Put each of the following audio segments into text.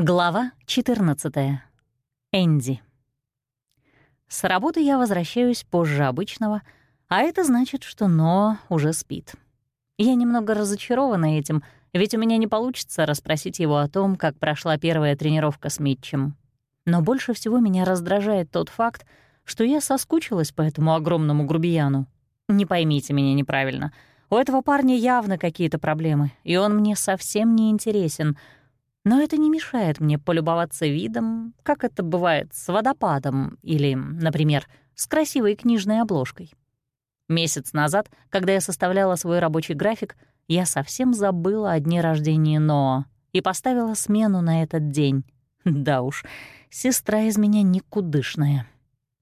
Глава 14. Энди. С работы я возвращаюсь позже обычного, а это значит, что Ноа уже спит. Я немного разочарована этим, ведь у меня не получится расспросить его о том, как прошла первая тренировка с Митчем. Но больше всего меня раздражает тот факт, что я соскучилась по этому огромному грубияну. Не поймите меня неправильно. У этого парня явно какие-то проблемы, и он мне совсем не интересен — но это не мешает мне полюбоваться видом, как это бывает с водопадом или, например, с красивой книжной обложкой. Месяц назад, когда я составляла свой рабочий график, я совсем забыла о дне рождения Ноа и поставила смену на этот день. Да уж, сестра из меня никудышная.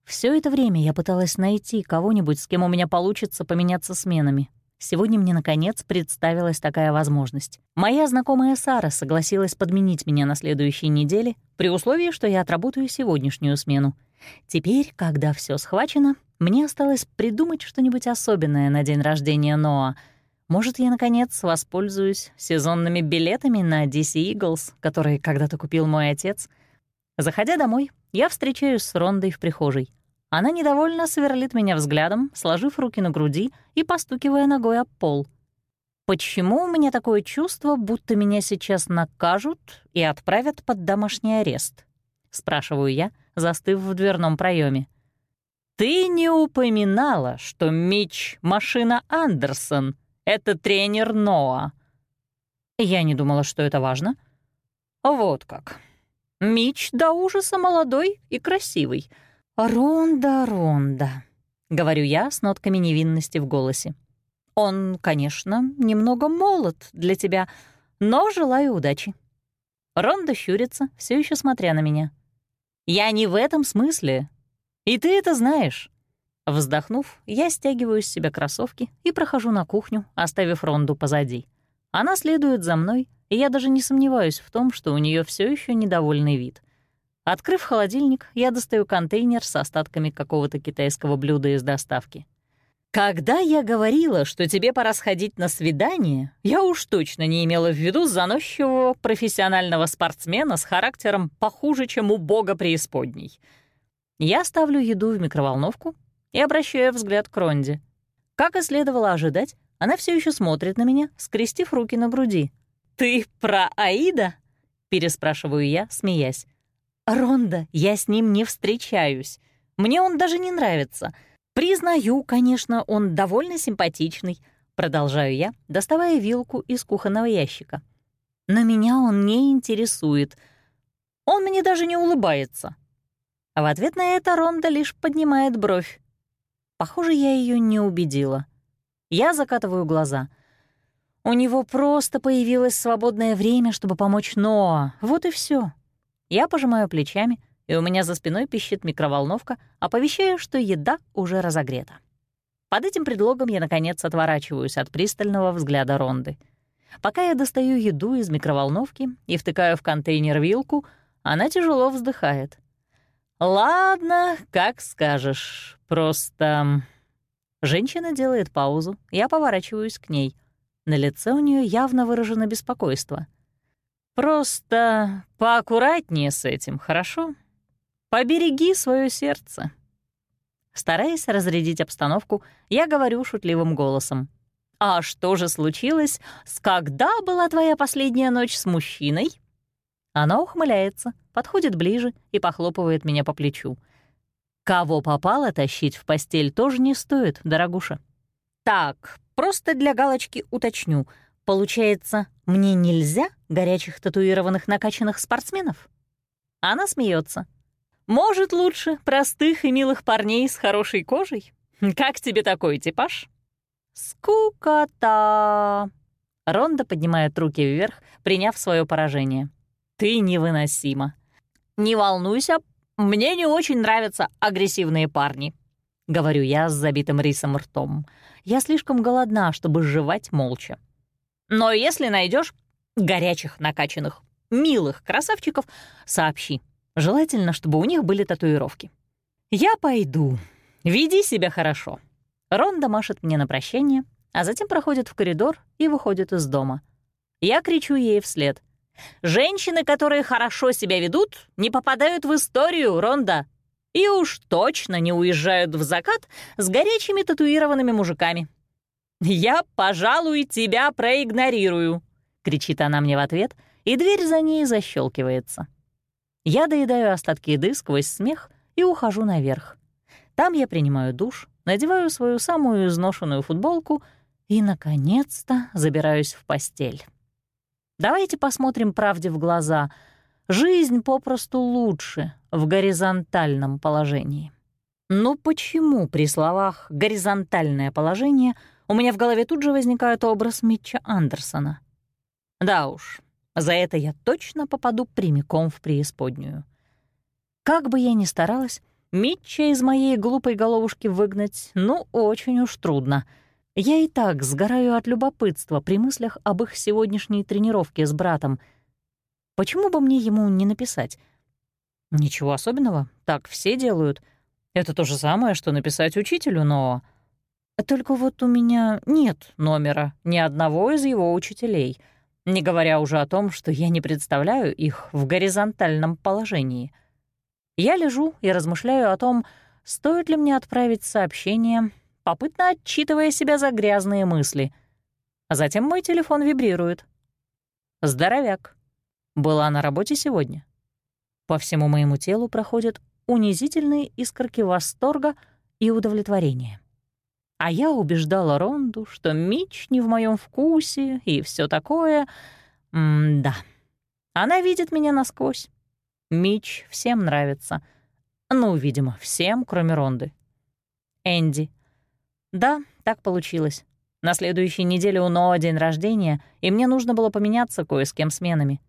Все это время я пыталась найти кого-нибудь, с кем у меня получится поменяться сменами. Сегодня мне, наконец, представилась такая возможность. Моя знакомая Сара согласилась подменить меня на следующей неделе при условии, что я отработаю сегодняшнюю смену. Теперь, когда все схвачено, мне осталось придумать что-нибудь особенное на день рождения Ноа. Может, я, наконец, воспользуюсь сезонными билетами на DC Eagles, которые когда-то купил мой отец. Заходя домой, я встречаюсь с Рондой в прихожей. Она недовольно сверлит меня взглядом, сложив руки на груди и постукивая ногой об пол. Почему у меня такое чувство, будто меня сейчас накажут и отправят под домашний арест? Спрашиваю я, застыв в дверном проеме. «Ты не упоминала, что Мич — машина Андерсон. Это тренер Ноа». Я не думала, что это важно. Вот как. Мич до ужаса молодой и красивый — «Ронда, Ронда», — говорю я с нотками невинности в голосе. «Он, конечно, немного молод для тебя, но желаю удачи». Ронда щурится, все еще смотря на меня. «Я не в этом смысле. И ты это знаешь». Вздохнув, я стягиваю с себя кроссовки и прохожу на кухню, оставив Ронду позади. Она следует за мной, и я даже не сомневаюсь в том, что у нее все еще недовольный вид. Открыв холодильник, я достаю контейнер с остатками какого-то китайского блюда из доставки. Когда я говорила, что тебе пора сходить на свидание, я уж точно не имела в виду заносчивого профессионального спортсмена с характером похуже, чем у бога преисподней. Я ставлю еду в микроволновку и обращаю взгляд к Ронде. Как и следовало ожидать, она все еще смотрит на меня, скрестив руки на груди. «Ты про Аида?» — переспрашиваю я, смеясь. «Ронда, я с ним не встречаюсь. Мне он даже не нравится. Признаю, конечно, он довольно симпатичный», — продолжаю я, доставая вилку из кухонного ящика. «Но меня он не интересует. Он мне даже не улыбается». А в ответ на это Ронда лишь поднимает бровь. Похоже, я ее не убедила. Я закатываю глаза. У него просто появилось свободное время, чтобы помочь Ноа. Вот и все. Я пожимаю плечами, и у меня за спиной пищит микроволновка, оповещая, что еда уже разогрета. Под этим предлогом я, наконец, отворачиваюсь от пристального взгляда Ронды. Пока я достаю еду из микроволновки и втыкаю в контейнер вилку, она тяжело вздыхает. «Ладно, как скажешь. Просто...» Женщина делает паузу, я поворачиваюсь к ней. На лице у нее явно выражено беспокойство. Просто поаккуратнее с этим, хорошо? Побереги свое сердце. Стараясь разрядить обстановку, я говорю шутливым голосом. «А что же случилось? С когда была твоя последняя ночь с мужчиной?» Она ухмыляется, подходит ближе и похлопывает меня по плечу. «Кого попало тащить в постель тоже не стоит, дорогуша». «Так, просто для галочки уточню. Получается, мне нельзя горячих татуированных накачанных спортсменов? Она смеется. Может, лучше простых и милых парней с хорошей кожей? Как тебе такой типаж? Скукота. Ронда поднимает руки вверх, приняв свое поражение. Ты невыносима. Не волнуйся, мне не очень нравятся агрессивные парни. Говорю я с забитым рисом ртом. Я слишком голодна, чтобы жевать молча. Но если найдешь горячих, накачанных, милых красавчиков, сообщи. Желательно, чтобы у них были татуировки. Я пойду. Веди себя хорошо. Ронда машет мне на прощание, а затем проходит в коридор и выходит из дома. Я кричу ей вслед. Женщины, которые хорошо себя ведут, не попадают в историю, Ронда. И уж точно не уезжают в закат с горячими татуированными мужиками. «Я, пожалуй, тебя проигнорирую», — кричит она мне в ответ, и дверь за ней защелкивается. Я доедаю остатки еды сквозь смех и ухожу наверх. Там я принимаю душ, надеваю свою самую изношенную футболку и, наконец-то, забираюсь в постель. Давайте посмотрим правде в глаза. Жизнь попросту лучше в горизонтальном положении. Ну почему при словах «горизонтальное положение» у меня в голове тут же возникает образ Митча Андерсона? Да уж, за это я точно попаду прямиком в преисподнюю. Как бы я ни старалась, Митча из моей глупой головушки выгнать, ну, очень уж трудно — я и так сгораю от любопытства при мыслях об их сегодняшней тренировке с братом. Почему бы мне ему не написать? Ничего особенного, так все делают. Это то же самое, что написать учителю, но... Только вот у меня нет номера ни одного из его учителей, не говоря уже о том, что я не представляю их в горизонтальном положении. Я лежу и размышляю о том, стоит ли мне отправить сообщение попытно отчитывая себя за грязные мысли. А затем мой телефон вибрирует. Здоровяк. Была на работе сегодня. По всему моему телу проходят унизительные искорки восторга и удовлетворения. А я убеждала Ронду, что Мич не в моем вкусе и все такое. М-да. Она видит меня насквозь. Мич всем нравится. Ну, видимо, всем, кроме Ронды. Энди да, так получилось. На следующей неделе у Ноа день рождения, и мне нужно было поменяться кое с кем сменами.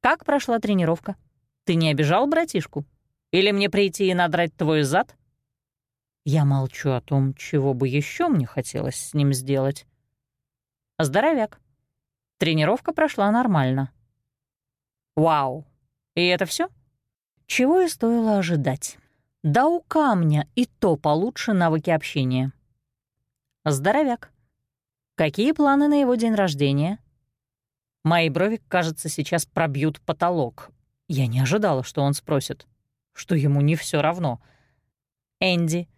Как прошла тренировка? Ты не обижал братишку? Или мне прийти и надрать твой зад? Я молчу о том, чего бы еще мне хотелось с ним сделать. Здоровяк. Тренировка прошла нормально. Вау. И это все? Чего и стоило ожидать. Да у камня и то получше навыки общения. Здоровяк. Какие планы на его день рождения? Мои брови, кажется, сейчас пробьют потолок. Я не ожидала, что он спросит. Что ему не все равно. Энди.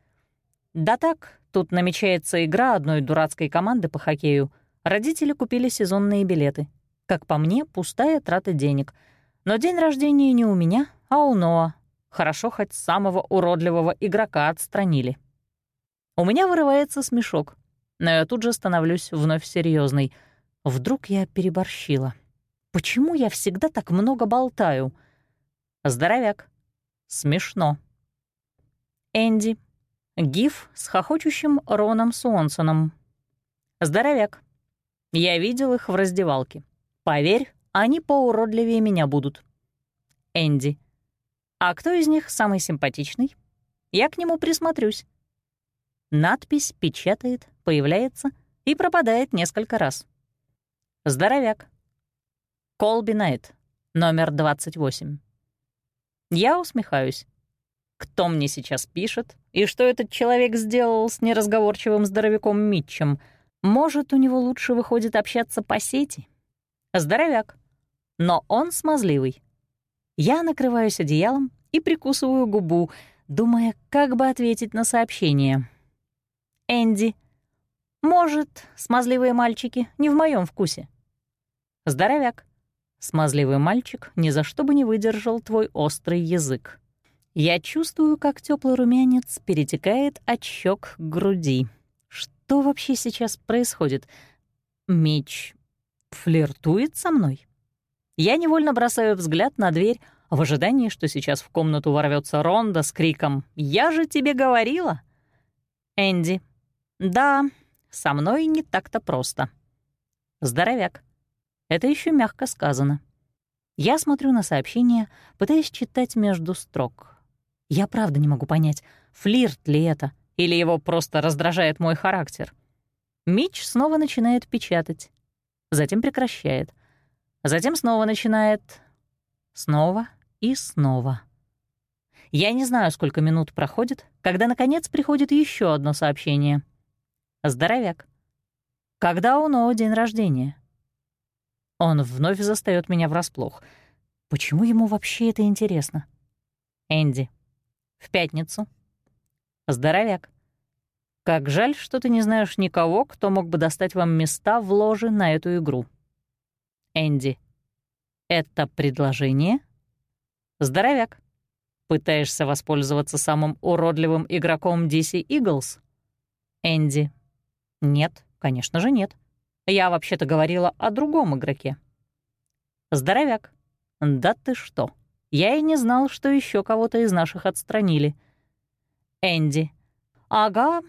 Да так, тут намечается игра одной дурацкой команды по хоккею. Родители купили сезонные билеты. Как по мне, пустая трата денег. Но день рождения не у меня, а у Ноа. Хорошо, хоть самого уродливого игрока отстранили. У меня вырывается смешок, но я тут же становлюсь вновь серьезной. Вдруг я переборщила. Почему я всегда так много болтаю? Здоровяк. Смешно. Энди. Гиф с хохочущим Роном Суонсоном. Здоровяк. Я видел их в раздевалке. Поверь, они поуродливее меня будут. Энди. А кто из них самый симпатичный? Я к нему присмотрюсь. Надпись печатает, появляется и пропадает несколько раз. Здоровяк. Колби Найт, номер 28. Я усмехаюсь. Кто мне сейчас пишет? И что этот человек сделал с неразговорчивым здоровяком Митчем? Может, у него лучше выходит общаться по сети? Здоровяк. Но он смазливый. Я накрываюсь одеялом и прикусываю губу, думая, как бы ответить на сообщение. Энди. Может, смазливые мальчики не в моем вкусе. Здоровяк. Смазливый мальчик ни за что бы не выдержал твой острый язык. Я чувствую, как теплый румянец перетекает от щек к груди. Что вообще сейчас происходит? Меч флиртует со мной? Я невольно бросаю взгляд на дверь в ожидании, что сейчас в комнату ворвется Ронда с криком «Я же тебе говорила!» Энди да, со мной не так-то просто. Здоровяк. Это еще мягко сказано. Я смотрю на сообщение, пытаясь читать между строк. Я правда не могу понять, флирт ли это, или его просто раздражает мой характер. Мич снова начинает печатать, затем прекращает, затем снова начинает, снова и снова. Я не знаю, сколько минут проходит, когда, наконец, приходит еще одно сообщение. Здоровяк. Когда у Ноу день рождения? Он вновь застаёт меня врасплох. Почему ему вообще это интересно? Энди. В пятницу. Здоровяк. Как жаль, что ты не знаешь никого, кто мог бы достать вам места в ложе на эту игру. Энди. Это предложение? Здоровяк. Пытаешься воспользоваться самым уродливым игроком DC Eagles? Энди. Нет, конечно же нет. Я вообще-то говорила о другом игроке. Здоровяк. Да ты что? Я и не знал, что еще кого-то из наших отстранили. Энди. Ага,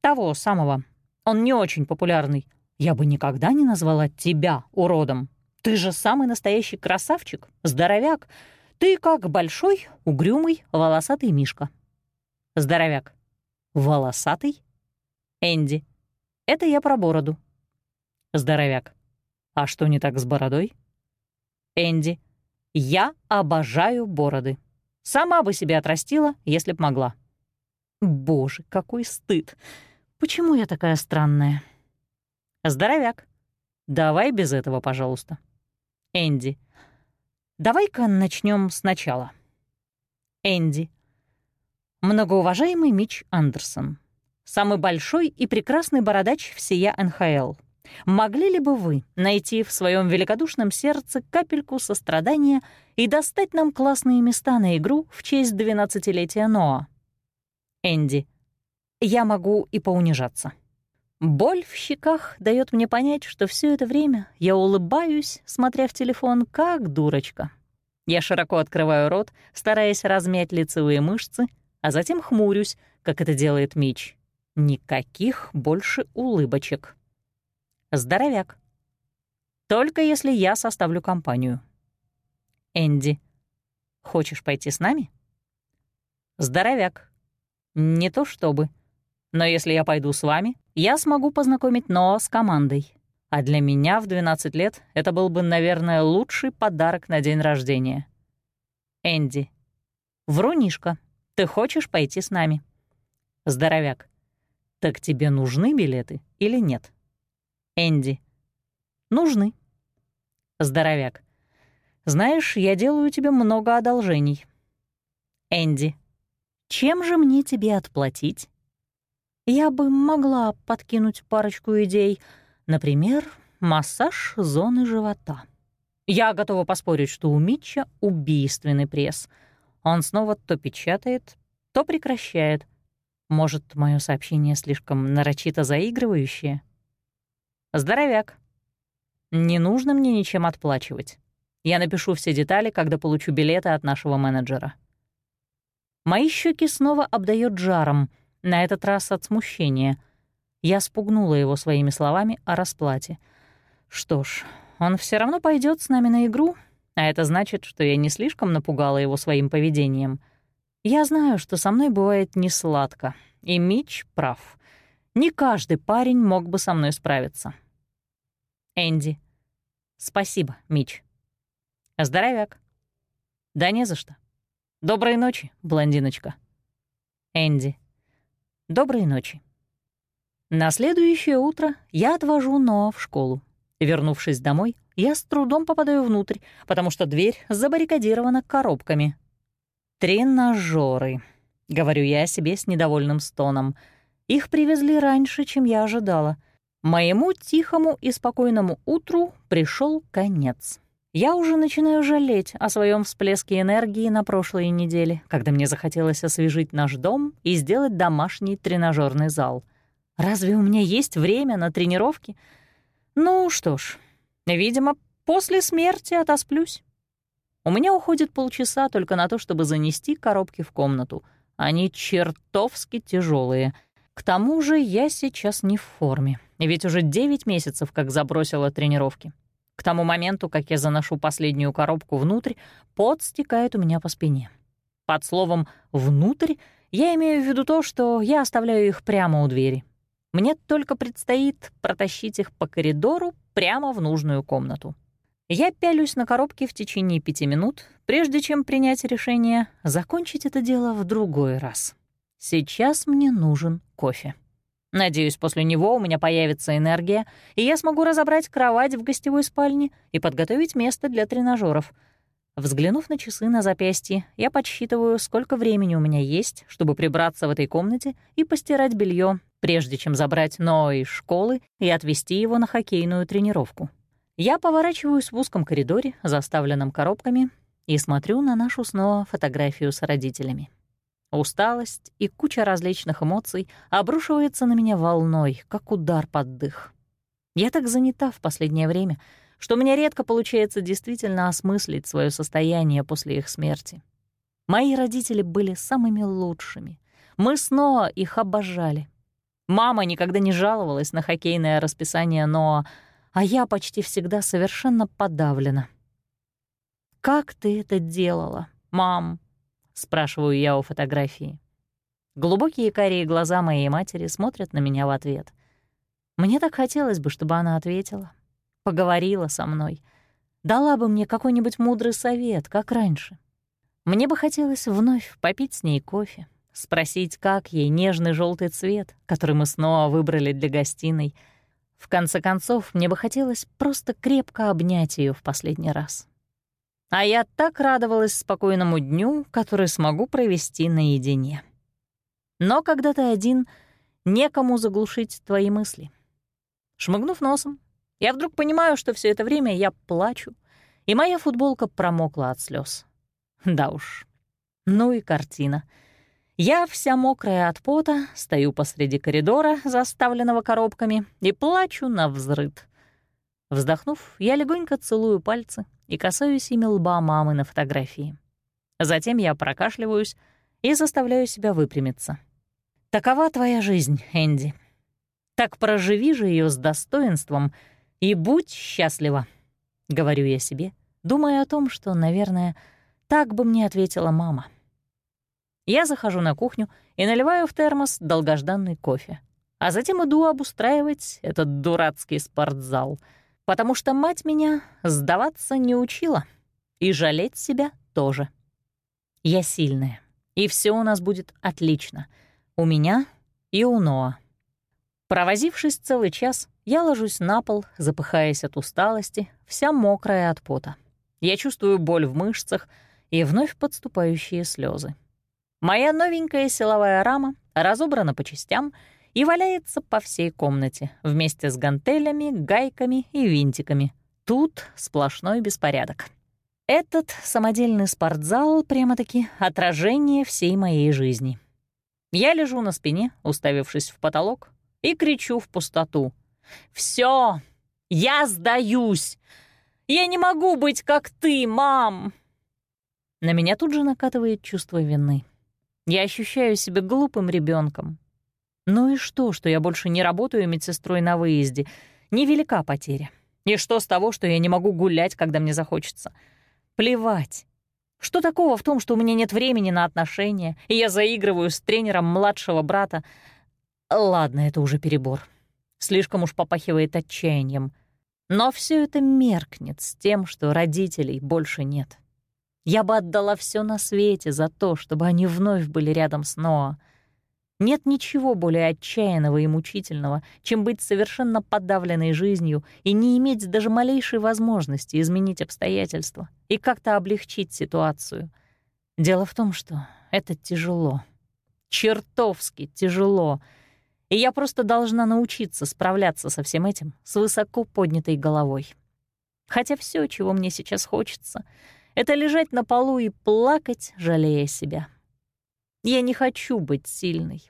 того самого. Он не очень популярный. Я бы никогда не назвала тебя уродом. Ты же самый настоящий красавчик, здоровяк. Ты как большой, угрюмый, волосатый мишка. Здоровяк. Волосатый? Энди. Это я про бороду. Здоровяк. А что не так с бородой? Энди. Я обожаю бороды. Сама бы себе отрастила, если б могла. Боже, какой стыд. Почему я такая странная? Здоровяк. Давай без этого, пожалуйста. Энди. Давай-ка начнем сначала. Энди. Многоуважаемый Мич Андерсон. Самый большой и прекрасный бородач всея НХЛ. Могли ли бы вы найти в своем великодушном сердце капельку сострадания и достать нам классные места на игру в честь 12-летия Ноа? Энди. Я могу и поунижаться. Боль в щеках дает мне понять, что все это время я улыбаюсь, смотря в телефон, как дурочка. Я широко открываю рот, стараясь размять лицевые мышцы, а затем хмурюсь, как это делает Мич. Никаких больше улыбочек. Здоровяк. Только если я составлю компанию. Энди. Хочешь пойти с нами? Здоровяк. Не то чтобы. Но если я пойду с вами, я смогу познакомить Ноа с командой. А для меня в 12 лет это был бы, наверное, лучший подарок на день рождения. Энди. Врунишка, ты хочешь пойти с нами? Здоровяк. Так тебе нужны билеты или нет? Энди. Нужны. Здоровяк. Знаешь, я делаю тебе много одолжений. Энди. Чем же мне тебе отплатить? Я бы могла подкинуть парочку идей. Например, массаж зоны живота. Я готова поспорить, что у Митча убийственный пресс. Он снова то печатает, то прекращает. Может, мое сообщение слишком нарочито заигрывающее? Здоровяк. Не нужно мне ничем отплачивать. Я напишу все детали, когда получу билеты от нашего менеджера. Мои щеки снова обдает жаром, на этот раз от смущения. Я спугнула его своими словами о расплате. Что ж, он все равно пойдет с нами на игру, а это значит, что я не слишком напугала его своим поведением. Я знаю, что со мной бывает не сладко, и Мич прав. Не каждый парень мог бы со мной справиться. Энди. Спасибо, Мич. Здоровяк. Да не за что. Доброй ночи, блондиночка. Энди. Доброй ночи. На следующее утро я отвожу Ноа в школу. Вернувшись домой, я с трудом попадаю внутрь, потому что дверь забаррикадирована коробками. «Тренажеры», — говорю я себе с недовольным стоном. «Их привезли раньше, чем я ожидала. Моему тихому и спокойному утру пришел конец». Я уже начинаю жалеть о своем всплеске энергии на прошлой неделе, когда мне захотелось освежить наш дом и сделать домашний тренажерный зал. Разве у меня есть время на тренировки? Ну что ж, видимо, после смерти отосплюсь. У меня уходит полчаса только на то, чтобы занести коробки в комнату. Они чертовски тяжелые. К тому же я сейчас не в форме, ведь уже 9 месяцев как забросила тренировки. К тому моменту, как я заношу последнюю коробку внутрь, пот стекает у меня по спине. Под словом «внутрь» я имею в виду то, что я оставляю их прямо у двери. Мне только предстоит протащить их по коридору прямо в нужную комнату. Я пялюсь на коробке в течение пяти минут, прежде чем принять решение закончить это дело в другой раз. Сейчас мне нужен кофе. Надеюсь, после него у меня появится энергия, и я смогу разобрать кровать в гостевой спальне и подготовить место для тренажеров. Взглянув на часы на запястье, я подсчитываю, сколько времени у меня есть, чтобы прибраться в этой комнате и постирать белье, прежде чем забрать Ноа из школы и отвезти его на хоккейную тренировку. Я поворачиваюсь в узком коридоре, заставленном коробками, и смотрю на нашу снова фотографию с родителями. Усталость и куча различных эмоций обрушивается на меня волной, как удар под дых. Я так занята в последнее время, что мне редко получается действительно осмыслить свое состояние после их смерти. Мои родители были самыми лучшими. Мы снова их обожали. Мама никогда не жаловалась на хоккейное расписание Ноа, а я почти всегда совершенно подавлена. «Как ты это делала, мам?» — спрашиваю я у фотографии. Глубокие карие глаза моей матери смотрят на меня в ответ. Мне так хотелось бы, чтобы она ответила, поговорила со мной, дала бы мне какой-нибудь мудрый совет, как раньше. Мне бы хотелось вновь попить с ней кофе, спросить, как ей нежный желтый цвет, который мы снова выбрали для гостиной. В конце концов, мне бы хотелось просто крепко обнять ее в последний раз. А я так радовалась спокойному дню, который смогу провести наедине. Но когда ты один, некому заглушить твои мысли. Шмыгнув носом, я вдруг понимаю, что все это время я плачу, и моя футболка промокла от слез. Да уж, ну и картина. Я вся мокрая от пота, стою посреди коридора, заставленного коробками, и плачу на взрыд. Вздохнув, я легонько целую пальцы и касаюсь ими лба мамы на фотографии. Затем я прокашливаюсь и заставляю себя выпрямиться. Такова твоя жизнь, Энди. Так проживи же ее с достоинством и будь счастлива, — говорю я себе, думая о том, что, наверное, так бы мне ответила мама. Я захожу на кухню и наливаю в термос долгожданный кофе, а затем иду обустраивать этот дурацкий спортзал — потому что мать меня сдаваться не учила и жалеть себя тоже. Я сильная, и все у нас будет отлично. У меня и у Ноа. Провозившись целый час, я ложусь на пол, запыхаясь от усталости, вся мокрая от пота. Я чувствую боль в мышцах и вновь подступающие слезы. Моя новенькая силовая рама разобрана по частям — и валяется по всей комнате вместе с гантелями, гайками и винтиками. Тут сплошной беспорядок. Этот самодельный спортзал прямо-таки отражение всей моей жизни. Я лежу на спине, уставившись в потолок, и кричу в пустоту. «Всё! Я сдаюсь! Я не могу быть как ты, мам!» На меня тут же накатывает чувство вины. Я ощущаю себя глупым ребенком, ну и что, что я больше не работаю медсестрой на выезде? Невелика потеря. И что с того, что я не могу гулять, когда мне захочется? Плевать. Что такого в том, что у меня нет времени на отношения, и я заигрываю с тренером младшего брата? Ладно, это уже перебор. Слишком уж попахивает отчаянием. Но все это меркнет с тем, что родителей больше нет. Я бы отдала все на свете за то, чтобы они вновь были рядом с Ноа. Нет ничего более отчаянного и мучительного, чем быть совершенно подавленной жизнью и не иметь даже малейшей возможности изменить обстоятельства и как-то облегчить ситуацию. Дело в том, что это тяжело. Чертовски тяжело. И я просто должна научиться справляться со всем этим с высоко поднятой головой. Хотя все, чего мне сейчас хочется, — это лежать на полу и плакать, жалея себя. Я не хочу быть сильной.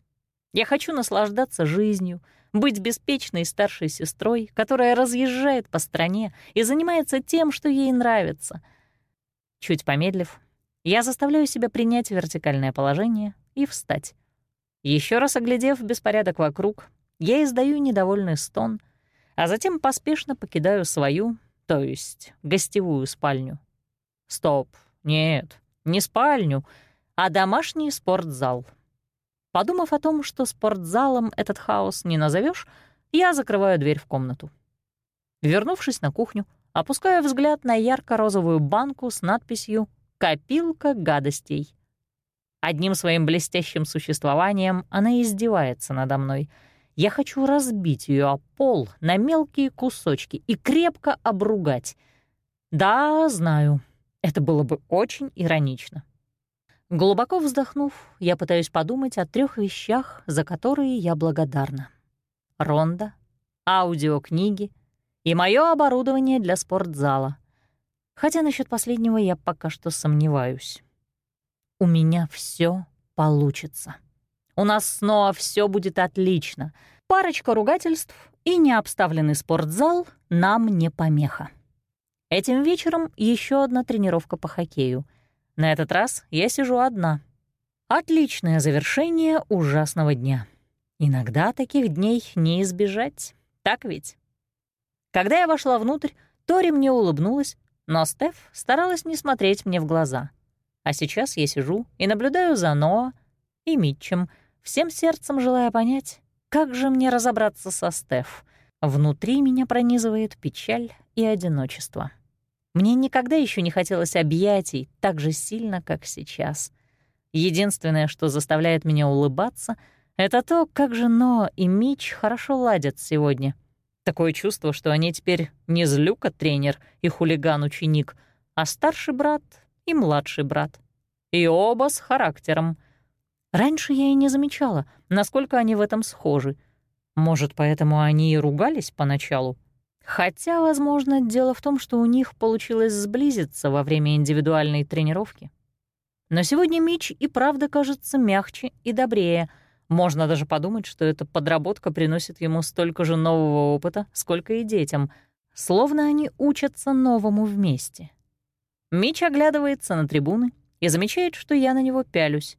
Я хочу наслаждаться жизнью, быть беспечной старшей сестрой, которая разъезжает по стране и занимается тем, что ей нравится. Чуть помедлив, я заставляю себя принять вертикальное положение и встать. Еще раз оглядев беспорядок вокруг, я издаю недовольный стон, а затем поспешно покидаю свою, то есть гостевую спальню. Стоп, нет, не спальню — а домашний спортзал. Подумав о том, что спортзалом этот хаос не назовешь, я закрываю дверь в комнату. Вернувшись на кухню, опускаю взгляд на ярко-розовую банку с надписью «Копилка гадостей». Одним своим блестящим существованием она издевается надо мной. Я хочу разбить ее о пол на мелкие кусочки и крепко обругать. Да, знаю, это было бы очень иронично. Глубоко вздохнув, я пытаюсь подумать о трех вещах, за которые я благодарна. Ронда, аудиокниги и мое оборудование для спортзала. Хотя насчет последнего я пока что сомневаюсь. У меня все получится. У нас снова все будет отлично. Парочка ругательств и необставленный спортзал нам не помеха. Этим вечером еще одна тренировка по хоккею. На этот раз я сижу одна. Отличное завершение ужасного дня. Иногда таких дней не избежать, так ведь? Когда я вошла внутрь, Тори мне улыбнулась, но Стеф старалась не смотреть мне в глаза. А сейчас я сижу и наблюдаю за Ноа и Митчем — всем сердцем желая понять, как же мне разобраться со Стеф. Внутри меня пронизывает печаль и одиночество. Мне никогда еще не хотелось объятий так же сильно, как сейчас. Единственное, что заставляет меня улыбаться, это то, как же Но и Мич хорошо ладят сегодня. Такое чувство, что они теперь не злюка-тренер и хулиган-ученик, а старший брат и младший брат. И оба с характером — Раньше я и не замечала, насколько они в этом схожи. Может, поэтому они и ругались поначалу. Хотя, возможно, дело в том, что у них получилось сблизиться во время индивидуальной тренировки. Но сегодня Мич и правда кажется мягче и добрее. Можно даже подумать, что эта подработка приносит ему столько же нового опыта, сколько и детям, словно они учатся новому вместе. Мич оглядывается на трибуны и замечает, что я на него пялюсь.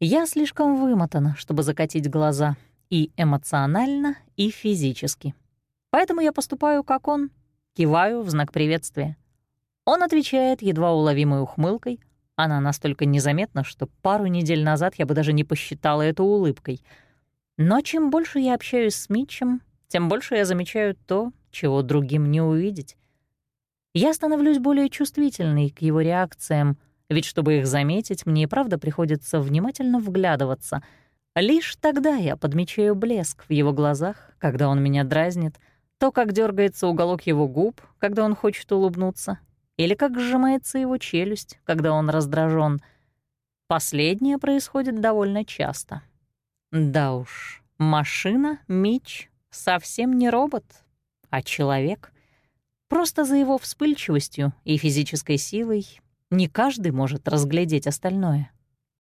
Я слишком вымотана, чтобы закатить глаза, и эмоционально, и физически. Поэтому я поступаю, как он, киваю в знак приветствия. Он отвечает едва уловимой ухмылкой. Она настолько незаметна, что пару недель назад я бы даже не посчитала это улыбкой. Но чем больше я общаюсь с Митчем, тем больше я замечаю то, чего другим не увидеть. Я становлюсь более чувствительной к его реакциям, ведь чтобы их заметить, мне и правда приходится внимательно вглядываться. Лишь тогда я подмечаю блеск в его глазах, когда он меня дразнит, то, как дергается уголок его губ, когда он хочет улыбнуться, или как сжимается его челюсть, когда он раздражен. Последнее происходит довольно часто. Да уж, машина, Мич, совсем не робот, а человек. Просто за его вспыльчивостью и физической силой не каждый может разглядеть остальное.